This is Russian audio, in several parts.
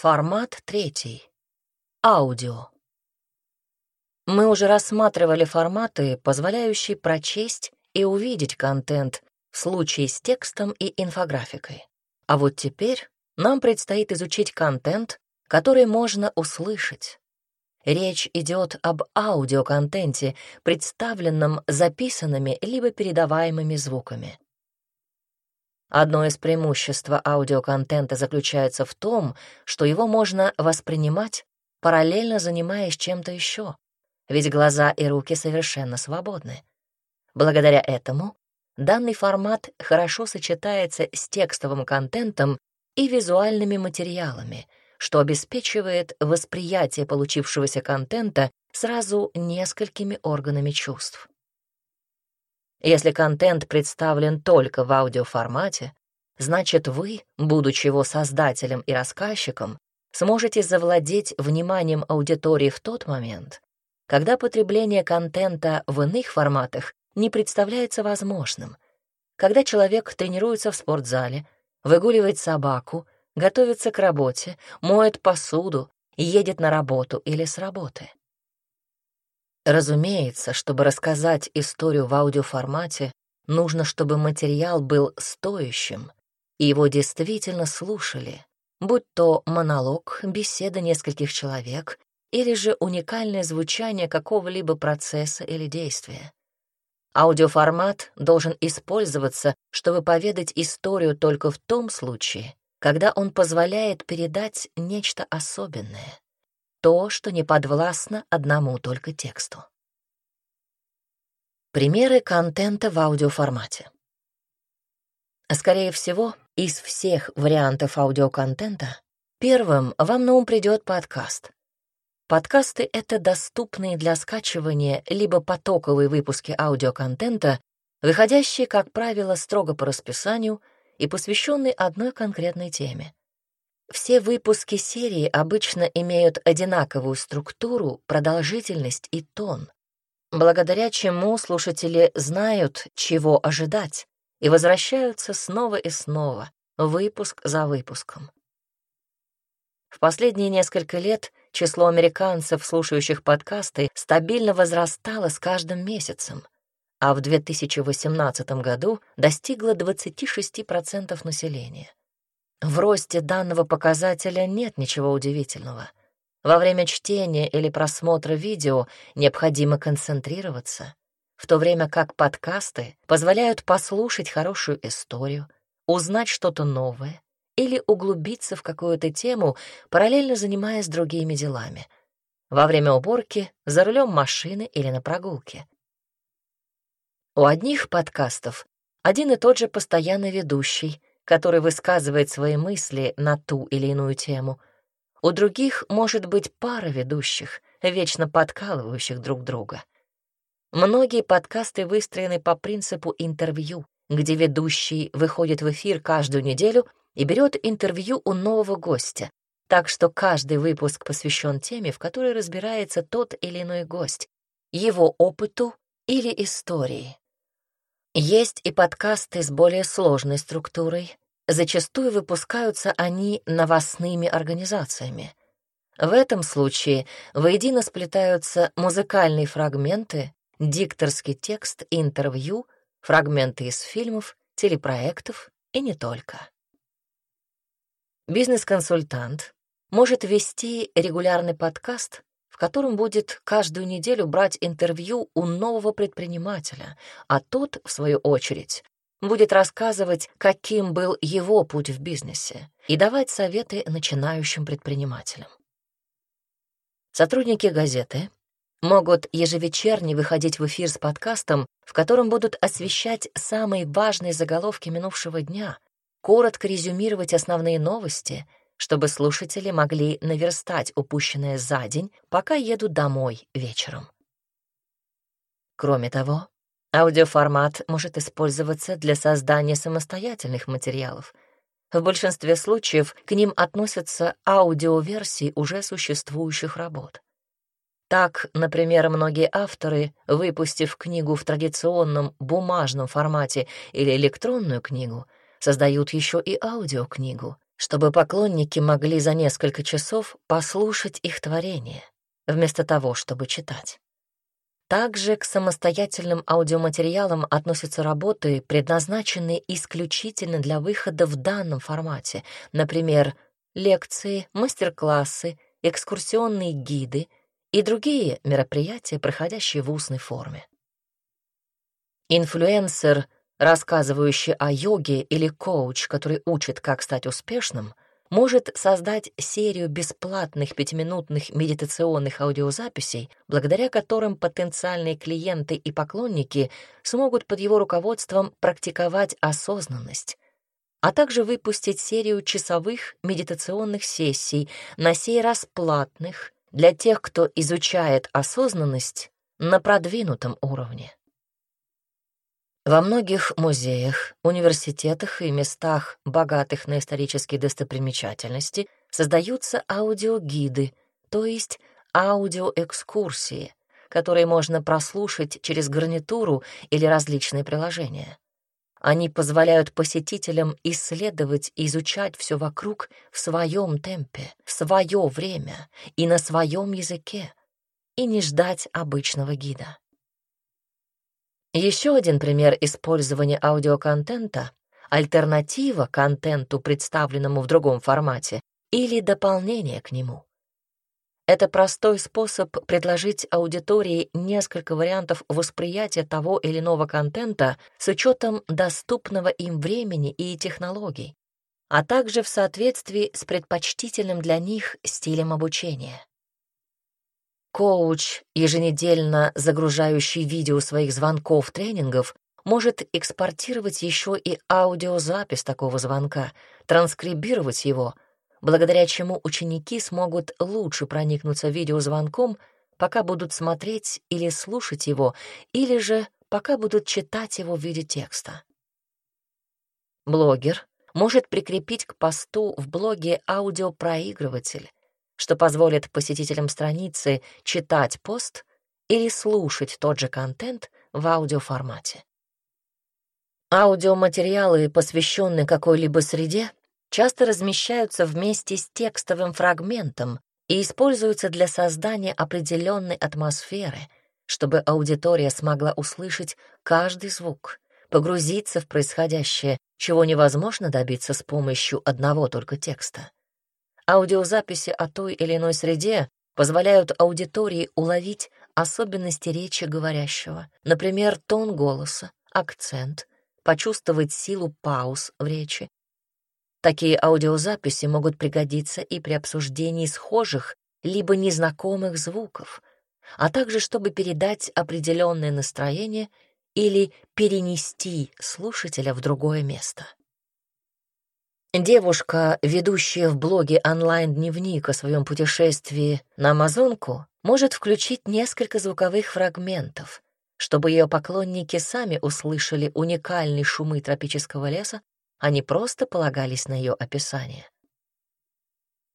Формат третий. Аудио. Мы уже рассматривали форматы, позволяющие прочесть и увидеть контент в случае с текстом и инфографикой. А вот теперь нам предстоит изучить контент, который можно услышать. Речь идет об аудиоконтенте, представленном записанными либо передаваемыми звуками. Одно из преимуществ аудиоконтента заключается в том, что его можно воспринимать, параллельно занимаясь чем-то еще, ведь глаза и руки совершенно свободны. Благодаря этому данный формат хорошо сочетается с текстовым контентом и визуальными материалами, что обеспечивает восприятие получившегося контента сразу несколькими органами чувств. Если контент представлен только в аудиоформате, значит вы, будучи его создателем и рассказчиком, сможете завладеть вниманием аудитории в тот момент, когда потребление контента в иных форматах не представляется возможным, когда человек тренируется в спортзале, выгуливает собаку, готовится к работе, моет посуду, едет на работу или с работы. Разумеется, чтобы рассказать историю в аудиоформате, нужно, чтобы материал был стоящим, и его действительно слушали, будь то монолог, беседа нескольких человек или же уникальное звучание какого-либо процесса или действия. Аудиоформат должен использоваться, чтобы поведать историю только в том случае, когда он позволяет передать нечто особенное то, что не подвластно одному только тексту. Примеры контента в аудиоформате. Скорее всего, из всех вариантов аудиоконтента первым вам на ум придет подкаст. Подкасты — это доступные для скачивания либо потоковые выпуски аудиоконтента, выходящие, как правило, строго по расписанию и посвященные одной конкретной теме. Все выпуски серии обычно имеют одинаковую структуру, продолжительность и тон, благодаря чему слушатели знают, чего ожидать, и возвращаются снова и снова, выпуск за выпуском. В последние несколько лет число американцев, слушающих подкасты, стабильно возрастало с каждым месяцем, а в 2018 году достигло 26% населения. В росте данного показателя нет ничего удивительного. Во время чтения или просмотра видео необходимо концентрироваться, в то время как подкасты позволяют послушать хорошую историю, узнать что-то новое или углубиться в какую-то тему, параллельно занимаясь другими делами. Во время уборки, за рулем машины или на прогулке. У одних подкастов один и тот же постоянный ведущий — который высказывает свои мысли на ту или иную тему. У других может быть пара ведущих, вечно подкалывающих друг друга. Многие подкасты выстроены по принципу интервью, где ведущий выходит в эфир каждую неделю и берет интервью у нового гостя, так что каждый выпуск посвящен теме, в которой разбирается тот или иной гость, его опыту или истории. Есть и подкасты с более сложной структурой. Зачастую выпускаются они новостными организациями. В этом случае воедино сплетаются музыкальные фрагменты, дикторский текст, интервью, фрагменты из фильмов, телепроектов и не только. Бизнес-консультант может вести регулярный подкаст, котором будет каждую неделю брать интервью у нового предпринимателя, а тот, в свою очередь, будет рассказывать, каким был его путь в бизнесе, и давать советы начинающим предпринимателям. Сотрудники газеты могут ежевечерне выходить в эфир с подкастом, в котором будут освещать самые важные заголовки минувшего дня, коротко резюмировать основные новости — чтобы слушатели могли наверстать упущенное за день, пока едут домой вечером. Кроме того, аудиоформат может использоваться для создания самостоятельных материалов. В большинстве случаев к ним относятся аудиоверсии уже существующих работ. Так, например, многие авторы, выпустив книгу в традиционном бумажном формате или электронную книгу, создают еще и аудиокнигу, чтобы поклонники могли за несколько часов послушать их творение, вместо того, чтобы читать. Также к самостоятельным аудиоматериалам относятся работы, предназначенные исключительно для выхода в данном формате, например, лекции, мастер-классы, экскурсионные гиды и другие мероприятия, проходящие в устной форме. Инфлюенсер, рассказывающий о йоге или коуч, который учит, как стать успешным — может создать серию бесплатных пятиминутных медитационных аудиозаписей, благодаря которым потенциальные клиенты и поклонники смогут под его руководством практиковать осознанность, а также выпустить серию часовых медитационных сессий, на сей раз платных, для тех, кто изучает осознанность на продвинутом уровне. Во многих музеях, университетах и местах, богатых на исторические достопримечательности, создаются аудиогиды, то есть аудиоэкскурсии, которые можно прослушать через гарнитуру или различные приложения. Они позволяют посетителям исследовать и изучать все вокруг в своем темпе, в свое время и на своем языке, и не ждать обычного гида. Еще один пример использования аудиоконтента — альтернатива контенту, представленному в другом формате, или дополнение к нему. Это простой способ предложить аудитории несколько вариантов восприятия того или иного контента с учетом доступного им времени и технологий, а также в соответствии с предпочтительным для них стилем обучения. Коуч, еженедельно загружающий видео своих звонков, тренингов, может экспортировать еще и аудиозапись такого звонка, транскрибировать его, благодаря чему ученики смогут лучше проникнуться видеозвонком, пока будут смотреть или слушать его, или же пока будут читать его в виде текста. Блогер может прикрепить к посту в блоге аудиопроигрыватель, что позволит посетителям страницы читать пост или слушать тот же контент в аудиоформате. Аудиоматериалы, посвященные какой-либо среде, часто размещаются вместе с текстовым фрагментом и используются для создания определенной атмосферы, чтобы аудитория смогла услышать каждый звук, погрузиться в происходящее, чего невозможно добиться с помощью одного только текста. Аудиозаписи о той или иной среде позволяют аудитории уловить особенности речи говорящего, например, тон голоса, акцент, почувствовать силу пауз в речи. Такие аудиозаписи могут пригодиться и при обсуждении схожих либо незнакомых звуков, а также чтобы передать определенное настроение или перенести слушателя в другое место. Девушка, ведущая в блоге онлайн-дневник о своем путешествии на Амазонку, может включить несколько звуковых фрагментов, чтобы ее поклонники сами услышали уникальные шумы тропического леса, а не просто полагались на ее описание.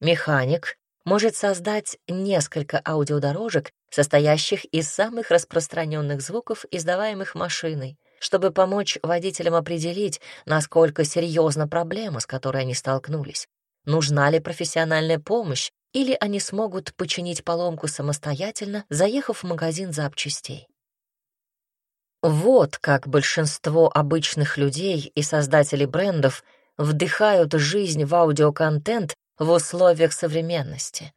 Механик может создать несколько аудиодорожек, состоящих из самых распространенных звуков, издаваемых машиной, чтобы помочь водителям определить, насколько серьезна проблема, с которой они столкнулись, нужна ли профессиональная помощь, или они смогут починить поломку самостоятельно, заехав в магазин запчастей. Вот как большинство обычных людей и создателей брендов вдыхают жизнь в аудиоконтент в условиях современности.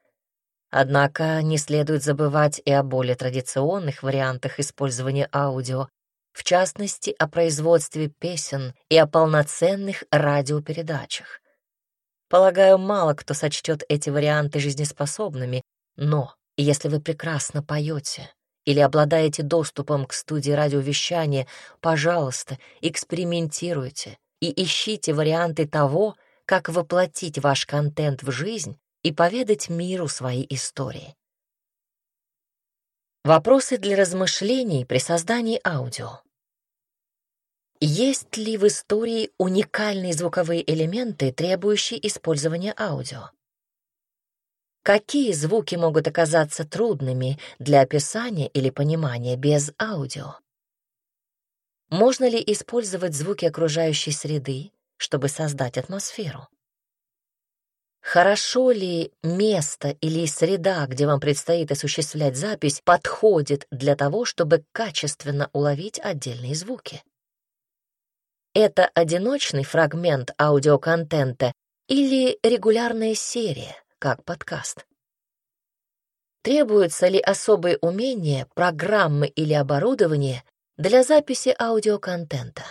Однако не следует забывать и о более традиционных вариантах использования аудио, в частности, о производстве песен и о полноценных радиопередачах. Полагаю, мало кто сочтет эти варианты жизнеспособными, но если вы прекрасно поете или обладаете доступом к студии радиовещания, пожалуйста, экспериментируйте и ищите варианты того, как воплотить ваш контент в жизнь и поведать миру свои истории. Вопросы для размышлений при создании аудио. Есть ли в истории уникальные звуковые элементы, требующие использования аудио? Какие звуки могут оказаться трудными для описания или понимания без аудио? Можно ли использовать звуки окружающей среды, чтобы создать атмосферу? Хорошо ли место или среда, где вам предстоит осуществлять запись, подходит для того, чтобы качественно уловить отдельные звуки? Это одиночный фрагмент аудиоконтента или регулярная серия, как подкаст? Требуются ли особые умения, программы или оборудование для записи аудиоконтента?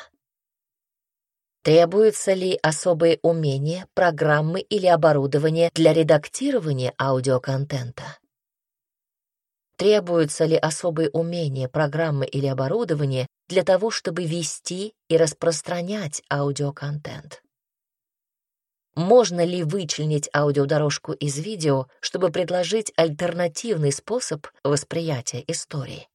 Требуются ли особые умения, программы или оборудование для редактирования аудиоконтента? Требуются ли особые умения, программы или оборудование для того, чтобы вести и распространять аудиоконтент? Можно ли вычленить аудиодорожку из видео, чтобы предложить альтернативный способ восприятия истории?